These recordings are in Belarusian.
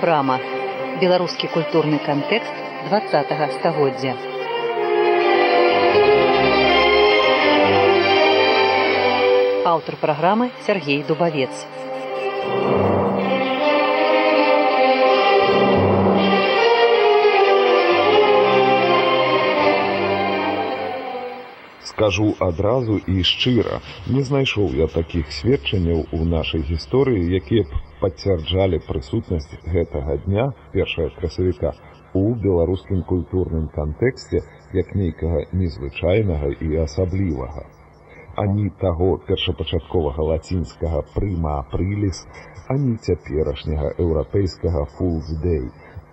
брама беларускі культурны кантэкст два стагоддзя. Аўтар праграмы Сергей дубавец. Скажу адразу і шчыра не знайшоў я такіх сведчанняў у нашай гісторыі якія б пацвярджалі прысутнасць гэтага дня першая красавіка у беларускім культурным кантэксце як нейкага незвычайнага і асаблівага. Ані таго першапачатковага лацінскага прыма апрыліс ані цяперашняга еўрапейскага фулздэй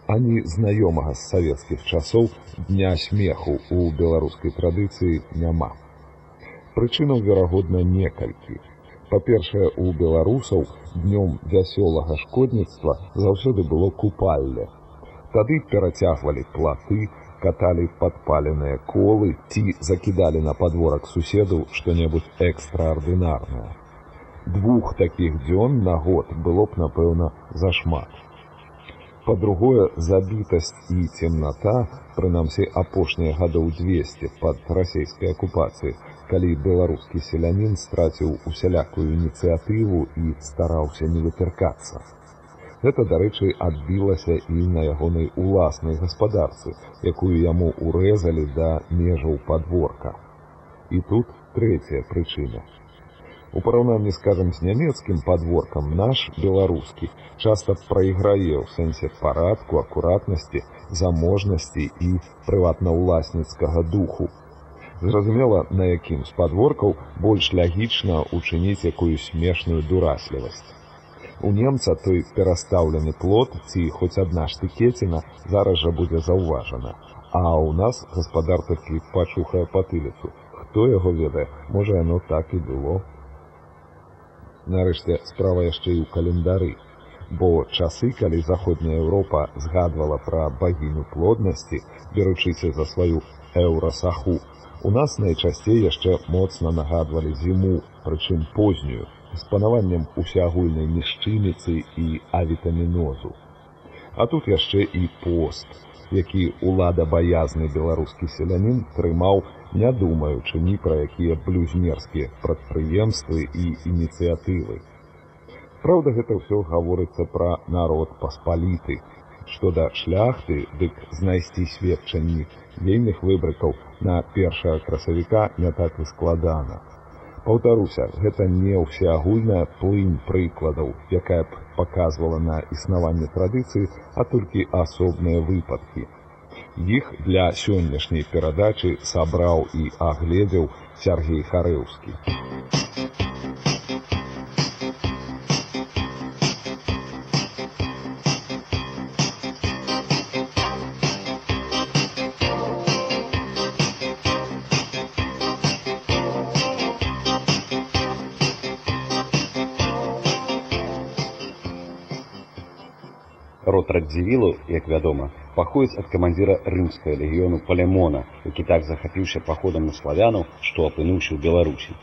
ані знаёмага з савецкіх часоў дня смеху у беларускай традыцыі няма. Прычынаў верагодна некалькі па-першае у беларусаў днём вясёлага шкодніцтва заўсёды было купальле тады перацягвалі платы каталі падпаленыя колы ці закідалі на падворак суседу што-небудзь экстраардынарнае. Двух такіх дзён на год было б напэўна зашмат. Па-другое забітасць і цемната прынамсі апошнія гадоў 200 пад расійскай акупацыі калі беларускі селянін страціў усялякую ініцыятыву і стараўся не вытыркацца. Гэта, дарэчы, адбілася і на ягонай уласнай гаспадарцы, якую яму урэзалі да межаў падворка. І тут трэцяя прычына. У параўнанні скажам з нямецкім падворкам наш беларускі часта прайграе ў сэнсе парадку, акуратнасці, заможнасці і прыватна-ўласніцкага духу, Зразумела, на якім з падворкаў больш лягічна ўчыніць якую смешную дураслівасць. У немца той перастаўлены плот ці хоць адна штыкеціна зараз жа будзе заўважана. А ў нас гаспадар такі пачухае патыліцу. Хто яго ведае, можа яно так і было. Нарэшце справа яшчэ і ў календары. Бо часы, калі заходняя Еўропа згадвала пра багіню плоднасці, беручыся за сваю еўрасаху, У нас найчасцей яшчэ моцна нагадвалі зіму, прычым познюю, з панаваннем усеагульнай нішчыміцы і авітамінозу. А тут яшчэ і пост, які ўлада баязны беларускі селянін трымаў, не думаючы ні пра якія блюзнерскія прадпрыемствы і ініцыятывы. Праўда, гэта ўсё гаворыцца пра народ паспаліты, што да шляхты дык знайсці сведчанні дзейных выбрыкаў на першага красавіка не так і складана. Паўтаруся, гэта не ўсеагульная плынь прыкладаў, якая б паказвала на існаванне традыцыі, а толькі асобныя выпадкі. Іх для сённяшняй перадачы сабраў і агледзеў Сергей Харэўскі. Раддзівілу як вядома паходзіць ад камандзіра рымскага легіёну палемона які так захапіўся паходам на славянаў што апынуўся ў беларусі.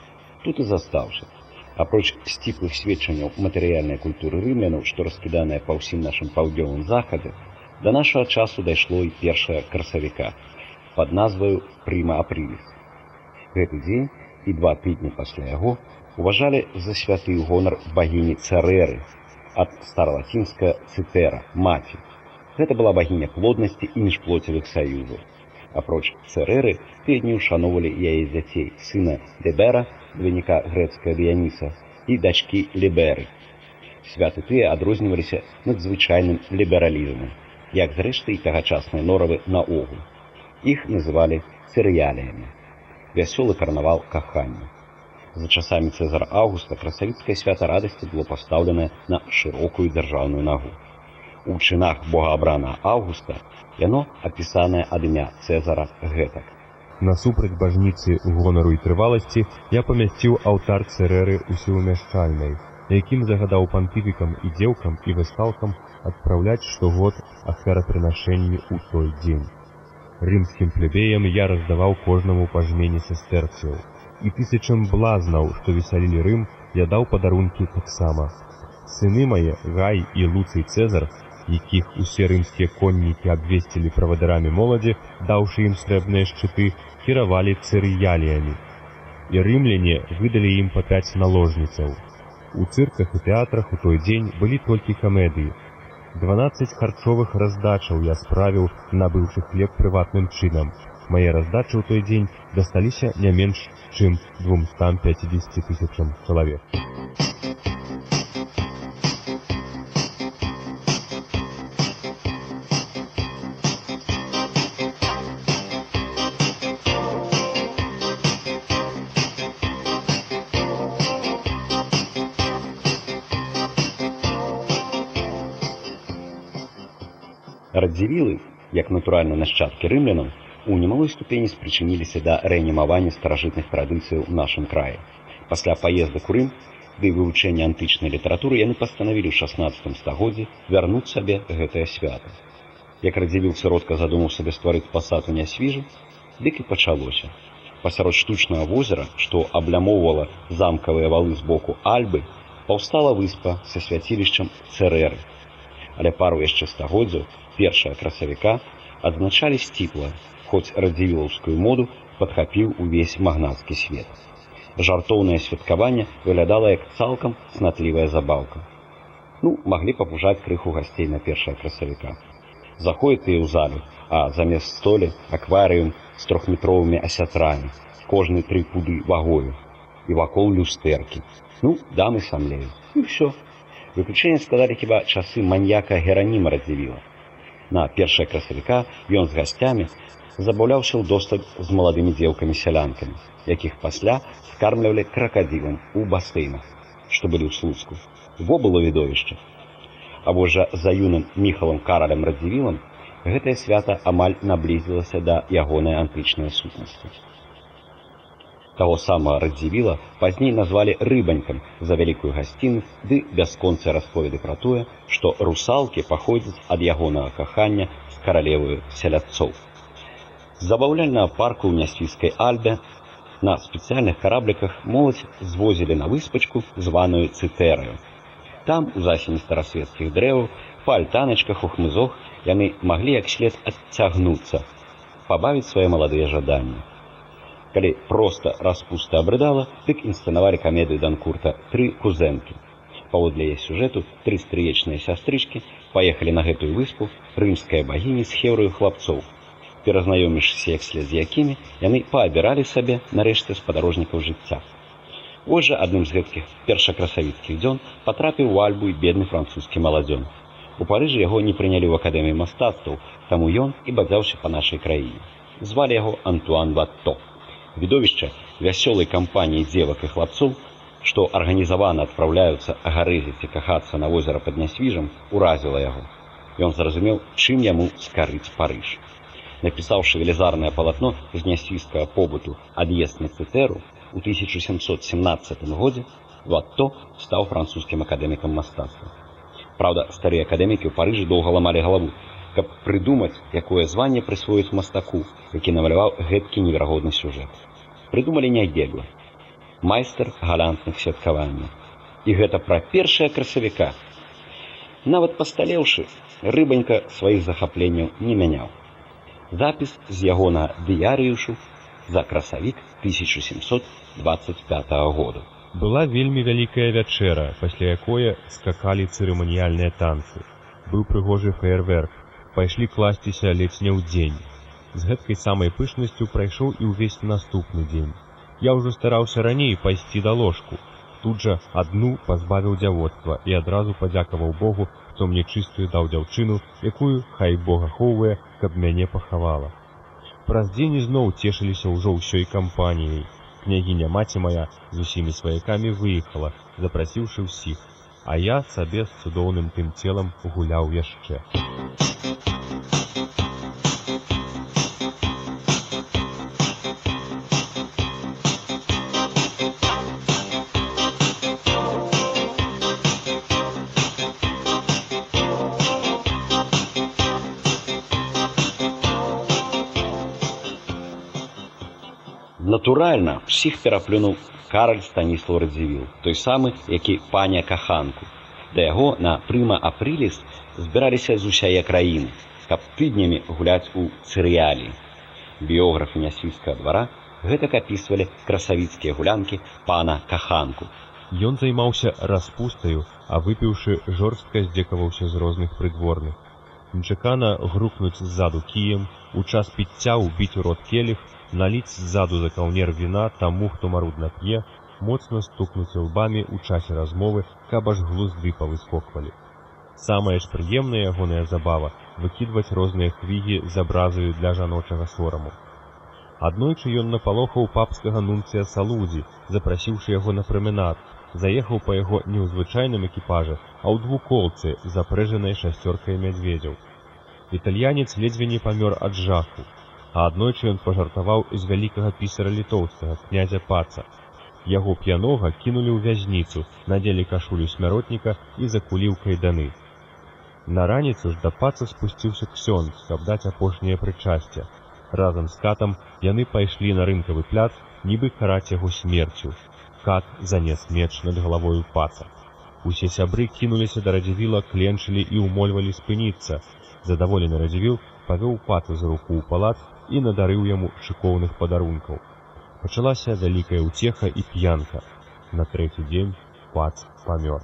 Тут і застаўся. Апроч сціплых сведчанняў матэрыяльнай культуры рымлянаў што раскіданыя па ўсім нашым паўднёвым захадзе да нашага часу дайшло і першая красавіка под назваю прыма апрыліс гэты дзень і два тыдні пасля яго уважалі за святы гонар багіні царэры ад старалацінска цытера маці. Гэта была багіня плоднасці і міжплоцевых саюзаў. Апроч цэрэры тыдні ўшаноўвалі яе дзяцей сына Дебера, двойніка грэцкая дыяніса і дачкі ліберы. Святы тыя адрозніваліся надзвычайным лібералізмам, як зрэшты і тагачасныя норавы наогул. Іх называлі цырыяліямі. Вясёлы карнавал кахання за часамі цезара августа красавіцкае свята радасці было пастаўленае на шырокую дзяржаўную нагу. У чынах богаабрана августа яно апісанае ад імя цезара гэтак. Насупраць бажніцы гонару і трываласці я памясціў алтар цэрэры усеўмяшчальнай якім загадаў пантыфікам і дзеўкам і высталкам адпраўляць штогод ахвярапрынашэнні ў той дзень. Рымскім плебеям я раздаваў кожнаму пажмене сестэрцыяў і тысячам блазнаў, што весялілі рым, я даў падарункі таксама. Сыны мае гай і луцый цезар якіх усе рымскія коннікі абвесцілі правадарамі моладзі, даўшы ім срэбныя шчыты, кіравалі цырыяліямі. І рымляне выдалі ім па пяць наложніцаў. У цырках і тэатрах у той дзень былі толькі камедыі. 12 харчовых раздачаў я справіў, набыўшы хлеб прыватным чынам. Мае раздачы ў той дзень дасталіся не менш, чым 250 тысячам чалавек. Радзівілы, як натуральна нашчадкі рымлянаў, у немалой ступені спрычыніліся да рэанімавання старажытных традыцыяў у нашым краі. Пасля паездак у Рым ды вывучэння антычнай літаратуры яны пастанавілі ў 16 стагоддзі вярнуць сабе гэтае свята. Як радзівіл сыродка задумаў сабе стварыць пасад у нясвіжы, дык і пачалося. Пасярод штучнага возера, што аблямоўвала замкавыя валы з боку альбы, паўстала выспа са свяцілішчам цэрэры. Але пару яшчэ стагоддзяў першая красавіка адзначалі сціпла, хоць радзівілаўскую моду падхапіў увесь магнацкі свет. Жартоўнае святкаванне выглядала як цалкам цнатлівая забаўка. Ну, маглі папужаць крыху гасцей на першая красавіка. Заходзяць тыя ў залю, а замест столі акварыум з трохметровымі асятрамі, кожны тры пуды вагою і вакол люстэркі. Ну, дамы самлею. І ўсё. Выключэнне складалі хіба часы маньяка гераніма радзівіла на першае красавіка ён з гасцямі забаўляўся ў доступ з маладымі дзеўкамі сялянкамі, якіх пасля скармлівалі кракадзілам у басейнах, што былі ў слуцку. Во было відовішча. Або жа за юным міхалам каралем радзівілам гэтае свята амаль наблізілася да ягонай антычнай сутнасці таго самага радзівіла пазней назвалі рыбанькам за вялікую гасціну ды бясконцыя расповеды пра тое што русалкі паходзяць ад ягонага кахання з каралеваю сяляцоў забаўляльнага парку ў нясвійскай альбе на спецыяльных карабліках моладзь звозілі на выспачку званую цытэраю там у засені старасветскіх дрэваў па альтаначках у хмызох яны маглі як след адцягнуцца пабавіць свае маладыя жаданні калі проста распуста абрыдала, дык інсцэнавалі камедыю данкурта тры кузэнкі. Паводле яе сюжэту тры стрыечныя сястрычкі паехалі на гэтую выспу рымская багіні з хеўраю хлапцоў. Перазнаёмішся як след з якімі яны паабіралі сабе нарэшце спадарожнікаў жыцця. Ось жа адным з гэткіх першакрасавіцкіх дзён патрапіў у альбу і бедны французскі маладзён. У парыжы яго не прынялі ў акадэміі мастацтваў, таму ён і бадзяўся па нашай краіне. Звалі яго Антуан Ватто відовішча вясёлай кампаніі дзевак і хлапцоў, што арганізавана адпраўляюцца агарызіць і кахацца на возера пад нясвіжам, уразіла яго. Ён зразумеў, чым яму скарыць парыж. Напісаўшы велізарнае палатно з нясвійскага побыту ад'езд на цытэру у 1717 годзе Ватто стаў французскім акадэмікам мастацтва. Праўда, старыя акадэмікі ў парыжы доўга ламалі галаву, каб прыдумаць, якое званне прысвоіць мастаку, які намаляваў гэткі неверагодны сюжэт. Прыдумалі нябегла. Майстар галантных святкаванняў. І гэта пра першае красавіка. Нават пасталеўшы, рыбанька сваіх захапленняў не мяняў. Запіс з ягонага дыярыюшу за красавік 1725 году. Была вельмі вялікая вячэра, пасля якое скакалі цырыманіяльныя танцы. Быў прыгожы феерверк, пайшлі класціся ледзь не ў дзень. З гэткай самай пышнасцю прайшоў і ўвесь наступны дзень. Я ўжо стараўся раней пайсці да ложку. Тут жа адну пазбавіў дзявоцтва і адразу падзякаваў Богу, хто мне чыстую даў дзяўчыну, якую хай Бога хоўвае, каб мяне пахавала. Праз дзень ізноў цешыліся ўжо ўсёй кампаніяй. Княгіня маці мая з усімі сваякамі выехала, запрасіўшы ўсіх, а я сабе з цудоўным тым целам гуляў яшчэ. Натуральна, усіх пераплюнуў Караль Станіслаў Радзівіл, той самы, які паня каханку. Да яго на прыма апрыліс збіраліся з усяе краіны, каб тыднямі гуляць у цырыялі. Біёграфы нясвійскага двара гэтак апісвалі красавіцкія гулянкі пана каханку. Ён займаўся распустаю, а выпіўшы жорстка здзекаваўся з розных прыдворных. Нечакана грукнуць ззаду кіем, у час піцця ўбіць у рот келіх, наліць ззаду за каўнер віна таму, хто марудна п'е, моцна стукнуць лбамі ў часе размовы, каб аж глузды павыскоквалі. Самая ж прыемная ягоная забава выкідваць розныя квігі з абразаю для жаночага сораму. Аднойчы ён напалохаў папскага нунцыя салудзі, запрасіўшы яго на прымінат, заехаў па яго не ў звычайным экіпажы, а ў двуколцы, запрэжанай шасцёркай мядзведзяў. Італьянец ледзьве не памёр ад жаху, а аднойчы ён пажартаваў з вялікага пісара літоўскага князя паца. Яго п'янога кінулі ў вязніцу, надзелі кашулю смяротніка і закуліў кайданы. На раніцу ж да паца спусціўся ксёнд, каб даць апошняе прычасце. Разам з катам яны пайшлі на рынкавы пляц, нібы караць яго смерцю. Кат занес меч над галавою паца. Усе сябры кінуліся да радзівіла, кленчылі і ўмольвалі спыніцца. Задаволены радзівіл павёў паца за руку ў палац і надарыў яму шыкоўных падарункаў. Пачалася вялікая ўцеха і п'янка. На трэці дзень пац памёр.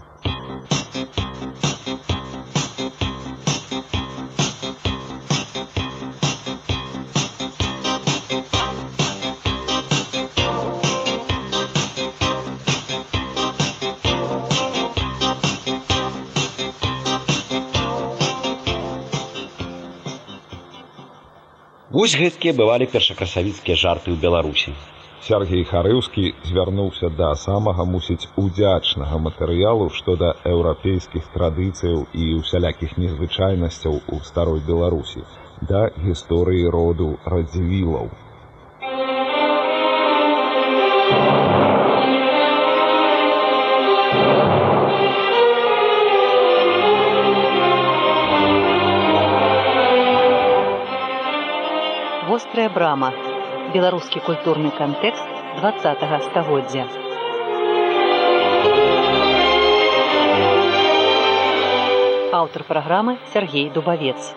Вось гэткія бывалі першакрасавіцкія жарты ў Беларусі. Сергій Харыўскі звярнуўся да самага мусіць удзячнага матэрыялу што да еўрапейскіх традыцыяў і ўсялякіх незвычайнасцяў у старой Беларусі, да гісторыі роду радзівілаў. Вострая брама. Беларускі культурны кантэкст 20 стагоддзя. Аўтар праграмы Сергей Дубавец.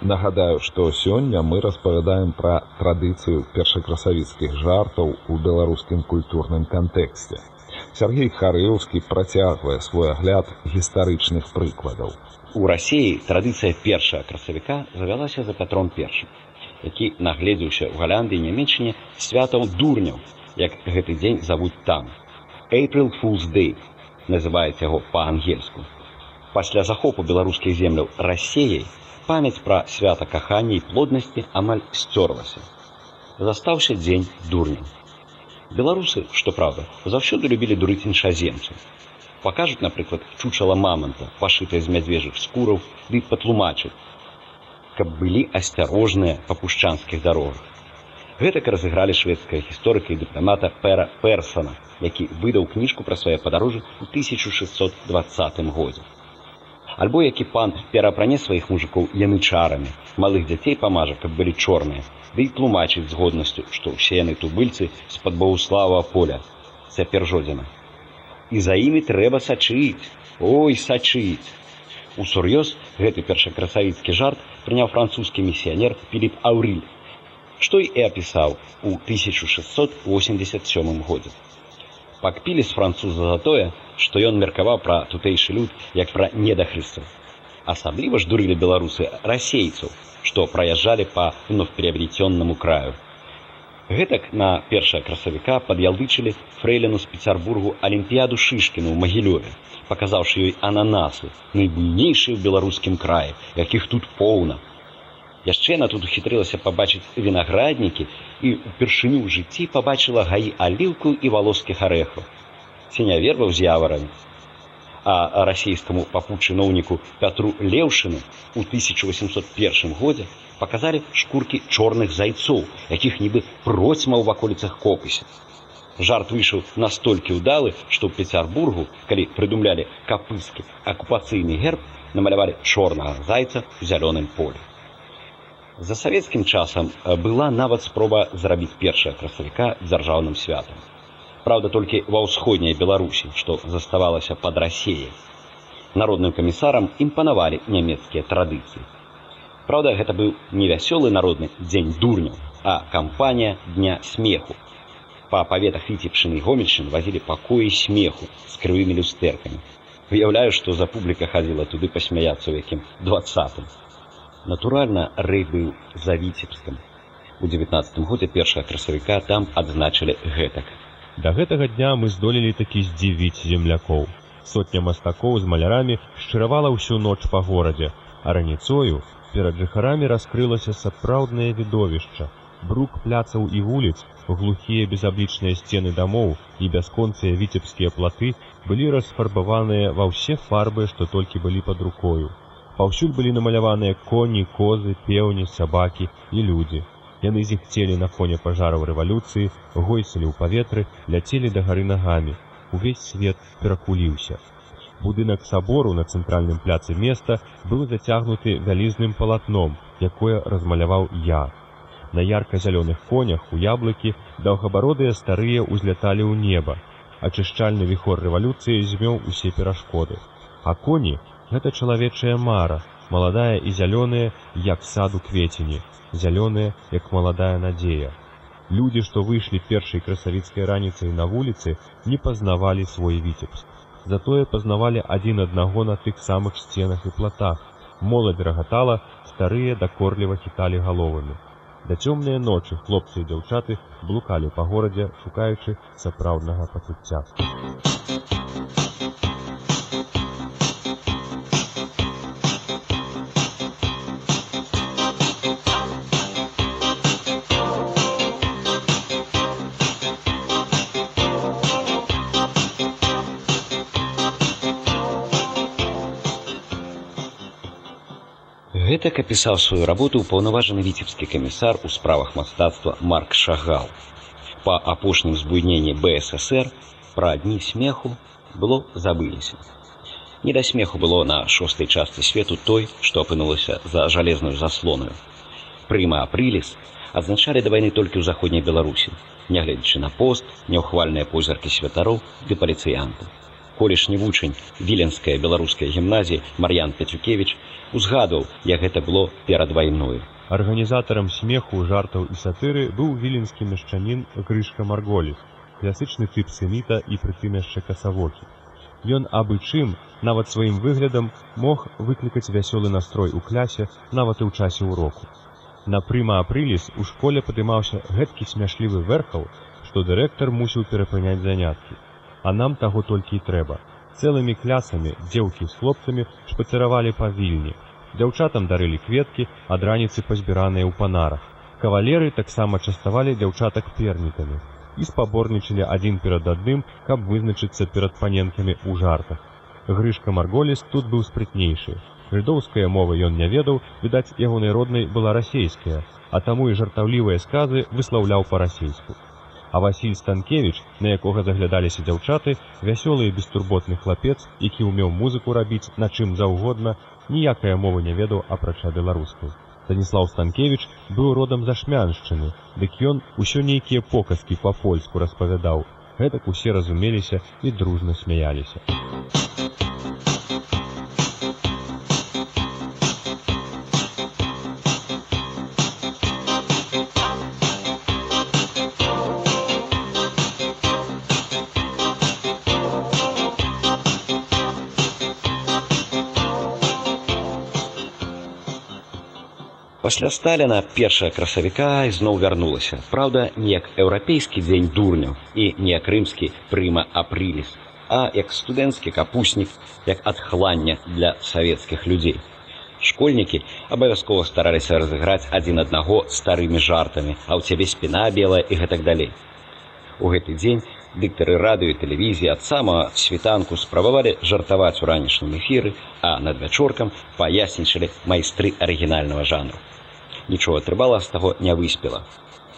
Нагадаю, што сёння мы распавядаем пра традыцыю першакрасавіцкіх жартаў у беларускім культурным кантэксце. Сергей Харыўскі працягвае свой агляд гістарычных прыкладаў. У рассіі традыцыя першага красавіка завялася за пятром першым, які нагледзеўся ў галандыі нямецчыне святаў дурняў, як гэты дзень завуць там. April Fool's Day называюць яго па-ангельску. Пасля захопу беларускіх земляў рассеяй памяць пра свята кахання і плоднасці амаль сцёрлася. Застаўся дзень дурняў. Беларусы, што праўда, заўсёды любілі дурыць іншаземцаў. Пакажуць, напрыклад, чучала маманта, пашытае з мядзвежых скураў, ды патлумачыць, каб былі асцярожныя па пушчанскіх дарогах. Гэтак разыгралі шведская гісторыка і дыпламата Пера Персона, які выдаў кніжку пра свае падарожжы ў 1620 годзе. Альбо які пан перапране сваіх мужикоў янычарамі, малых дзяцей памажа, каб былі чорныя, ды і тлумачыць з годнасцю, што ўсе яны тубыльцы з-пад баўслава поля, цяпер жодзіна. І за імі трэба сачыць, ой сачыць. Усур'ёз гэты першакрасавіцкі жарт прыняў французскі місіянер Філіп Аўрыль, што і апісаў у 1687 годзе. Пакпілі з француза за тое, што ён меркаваў пра тутэйшы люд як пра недахрыстаў. Асабліва ж дурылі беларусы расейцаў, што праязджалі па вновь-приобретеннаму краю. Гэтак на першае красавіка пад'ялдычылі фрэйлену з Пецярбургу алімпіяду шышкіну ў магілёве, паказаўшы ёй ананасы, найбуйнейшыя ў беларускім краі, якіх тут поўна. Яшчэ яна тут ухітрылася пабачыць вінаграднікі і ўпершыню ў жыцці пабачыла гаі аліўку і валоскіх арэхаў. Ці не верваў з яварамі, а расійскаму папу-чыноўніку Пятру Леўшыну ў 1801 годзе паказалі шкуркі чорных зайцоў, якіх нібы процьма ў ваколіцах копыся. Жарт выйшаў настолькі ўдалы, што ў Пецярбургу, калі прыдумлялі капыскі акупацыйны герб, намалявалі чорнага зайца зялёным полі. За савецкім часам э, была нават спроба зрабіць першае красавіка дзяржаўным святам. Праўда, толькі ва ўсходняй Беларусі, што заставалася пад рассеяй. Народным камісарам імпанавалі нямецкія традыцыі. Праўда, гэта быў не вясёлы народны дзень дурняў, а кампанія дня смеху. Па паветах і гомельшын вазілі пакоі смеху з крывымі люстэркамі. Уяўляю, што за публіка хадзіла туды пасмяяцца ў якім двадцатым. Натуральна, рэй быў за віцебскім. У 19 годзе першага красавіка там адзначылі гэтак. Да гэтага дня мы здолелі такі здзівіць землякоў. Сотня мастакоў з малярамі шчыравала ўсю ноч па горадзе, а раніцою перад жыхарамі раскрылася сапраўднае відовішча. Брук пляцаў і вуліц, глухія безаблічныя сцены дамоў і бясконцыя віцебскія платы былі расфарбаваныя ва ўсе фарбы, што толькі былі пад рукою. Паўсюль былі намаляваныя коні, козы, пеўні, сабакі і людзі. Яны зіхцелі на фоне пажараў рэвалюцыі, гойсалі ў паветры, ляцелі да гары нагамі. Увесь свет перакуліўся. Будынак сабору на цэнтральным пляцы места быў зацягнуты вялізным палатном, якое размаляваў я. На ярка-зялёных конях у яблыкі даўгабародыя старыя ўзляталі ў неба. Ачышчальны віхор рэвалюцыі змёў усе перашкоды. А коні гэта чалавечая мара, маладая і зялёная, як саду кветені, зялёная, як маладая надзея. Людзі, што выйшлі першай красавіцкай раніцай на вуліцы, не пазнавалі свой віцебск. Затое пазнавалі адзін аднаго на тых самых сценах і платах. Моладзь рагатала, старыя дакорліва хіталі галовамі. Да цёмныя ночы хлопцы і дзяўчаты блукалі па горадзе, шукаючы сапраўднага пачуцця. Гэтак апісаў сваю работу паўнаважаны віцебскі камісар у справах мастацтва Марк Шагал. Па апошнім збуйненні БССР пра дні смеху было забыліся. Не да смеху было на шостай частцы свету той, што апынулася за жалезную заслонаю. Прыма апрыліс адзначалі да вайны толькі ў заходняй Беларусі, нягледзячы на пост, няўхвальныя позіркі святароў ды паліцыянтаў колішні вучань віленская беларуская гімназія мар'ян пяцюкевич узгадваў як гэта было перад вайною арганізатарам смеху жартаў і сатыры быў віленскі мяшчанін крышка марголі класычны тып семіта і прытым яшчэ касавокі. Ён абы чым нават сваім выглядам мог выклікаць вясёлы настрой у клясе нават і ў часе ўроку. На прыма апрыліс у школе падымаўся гэткі смяшлівы верхаў што дырэктар мусіў перапыняць заняткі. А нам таго толькі і трэба. Цэлымі клясамі дзеўкі з хлопцамі шпацыравалі па вільні. Дзяўчатам дарылі кветкі, ад раніцы пазбіраныя ў панарах. Кавалеры таксама частавалі дзяўчатак пернікамі і спаборнічалі адзін перад адным, каб вызначыцца перад паненкамі ў жартах. Грышка Марголіс тут быў спрытнейшы. Жыдоўская мова ён не ведаў, відаць, ягонай роднай была расейская, а таму і жартаўлівыя сказы выслаўляў па-расейску. А Васіль Станкевіч, на якога заглядаліся дзяўчаты, вясёлы і бестурботны хлапец, які ўмеў музыку рабіць на чым заўгодна, ніякая мова не ведаў апрача беларускай. Станіслав Станкевіч быў родам за шмяншчыны, дык ён усё нейкія показкі па-польску распавядаў. Гэтак усе разумеліся і дружна смяяліся. Пасля сталіна першая красавіка ізноў вярнулася. Праўда, не як еўрапейскі дзень дурняў і не як рымскі прыма апрыліс, а як студэнцкі капуснік, як адхлання для савецкіх людзей. Школьнікі абавязкова стараліся разыграць адзін аднаго старымі жартамі, а ў цябе спіна белая і гэтак далей. У гэты дзень дыктары радыё тэлевізіі ад самага світанку спрабавалі жартаваць у ранішнім эфіры, а над вячоркам паяснічалі майстры арыгінальнага жанру нічога трывала з таго не выспела.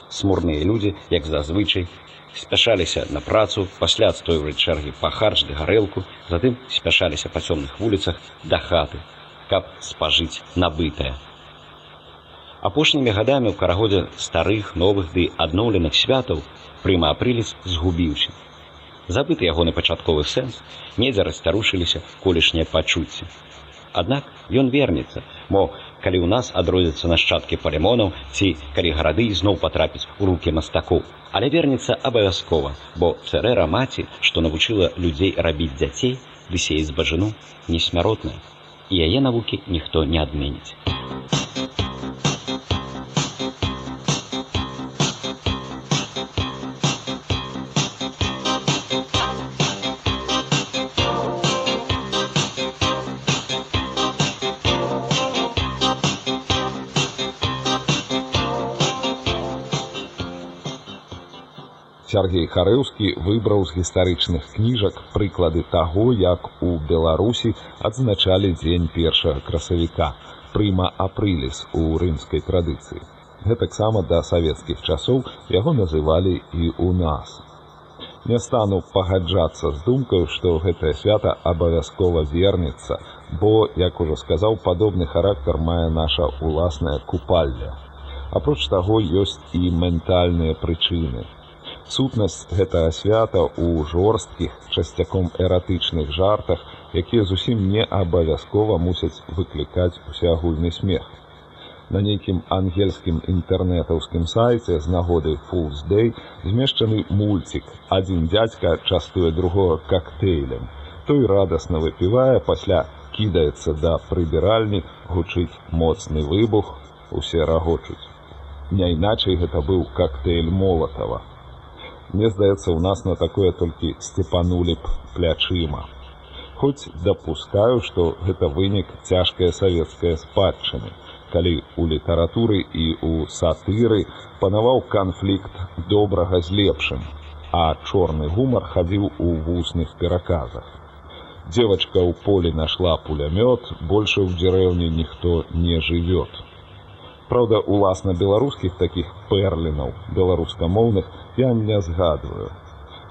Смурныя людзі, як зазвычай, спяшаліся на працу, пасля адстойваць чэргі па харч ды гарэлку, затым спяшаліся па цёмных вуліцах да хаты, каб спажыць набытае. Апошнімі гадамі ў карагодзе старых новых ды адноўленых святаў прыма апрыліс згубіўся. Забыты ягоны пачатковы сэнс, недзе расцярушыліся колішнія пачуцці. Аднак ён вернецца, мо калі ў нас адродзяцца нашчадкі палемонаў ці калі гарады зноў патрапіць у рукі мастакоў, але вернецца абавязкова, бо цэрэра маці, што навучыла людзей рабіць дзяцей, ды сеяць збажыну несмяротная, і яе навукі ніхто не адменіць. Сергей Харэўскі выбраў з гістарычных кніжак прыклады таго, як у Беларусі адзначалі дзень першага красавіка, прыма апрыліс у рымскай традыцыі. Гэтаксама да савецкіх часоў яго называлі і ў нас. Не стану пагаджацца з думкаю, што гэтае свята абавязкова вернецца, бо, як ужо сказаў, падобны характар мае наша ўласная купальня. Апроч таго ёсць і ментальныя прычыны, Сутнасць гэтага свята ў жорсткіх часцяком эратычных жартах, якія зусім не абавязкова мусяць выклікаць усеагульны смех. На нейкім ангельскім інтэрнетаўскім сайце з нагоды Fools Day змешчаны мульцік. Адзін дзядзька частуе другога кактэйлем. Той радасна выпівае, пасля кідаецца да прыбіральні, гучыць моцны выбух, усе рагочуць. Не іначай гэта быў кактэйль молатава. Мне здаецца, у нас на такое толькі сцепанулі б плячыма. Хоць дапускаю, што гэта вынік цяжкай савецкай спадчыны, калі ў літаратуры і ў сатыры панаваў канфлікт добрага з лепшым, а чорны гумар хадзіў у вусных пераказах. Девочка ў полі нашла пулямёт, больше ў дзярэўні ніхто не жывёт. Праўда, уласна беларускіх такіх пэрлінаў беларускамоўных я не згадваю.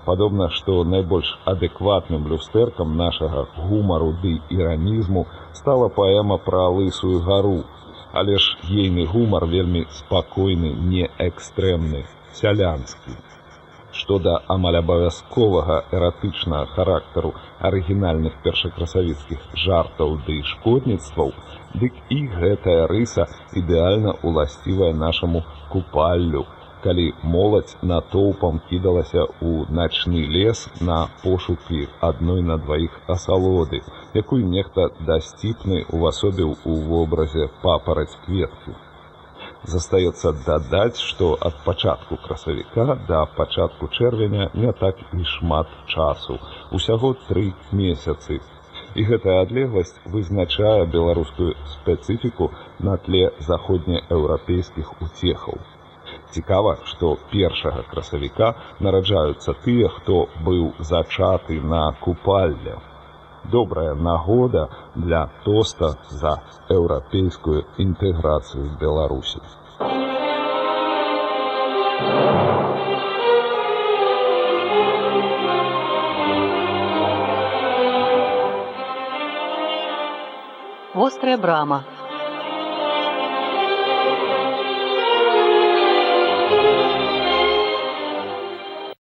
Падобна, што найбольш адэкватным люстэркам нашага гумару ды іранізму стала паэма пра лысую гару, але ж ейны гумар вельмі спакойны, не экстрэмны, сялянскі. Што да амаль абавязковага эратычнага характару арыгінальных першакрасавіцкіх жартаў ды шкодніцтваў, дык і гэтая рыса ідэальна ўласцівая нашаму купаллю, калі моладзь натоўпам кідалася ў начны лес на пошукі адной на дваіх асалоды, якую нехта дасціпны увасобіў у вобразе папараць кветкі. Застаецца дадаць, што ад пачатку красавіка да пачатку чэрвеня не так і шмат часу, усяго тры месяцы. І гэтая адлегласць вызначае беларускую спецыфіку на тле заходнееўрапейскіх уцехаў. Цікава, што першага красавіка нараджаюцца тыя, хто быў зачаты на купальлях добрая нагода для тоста за еўрапейскую інтэграцыю з Беларусі. Вострая брама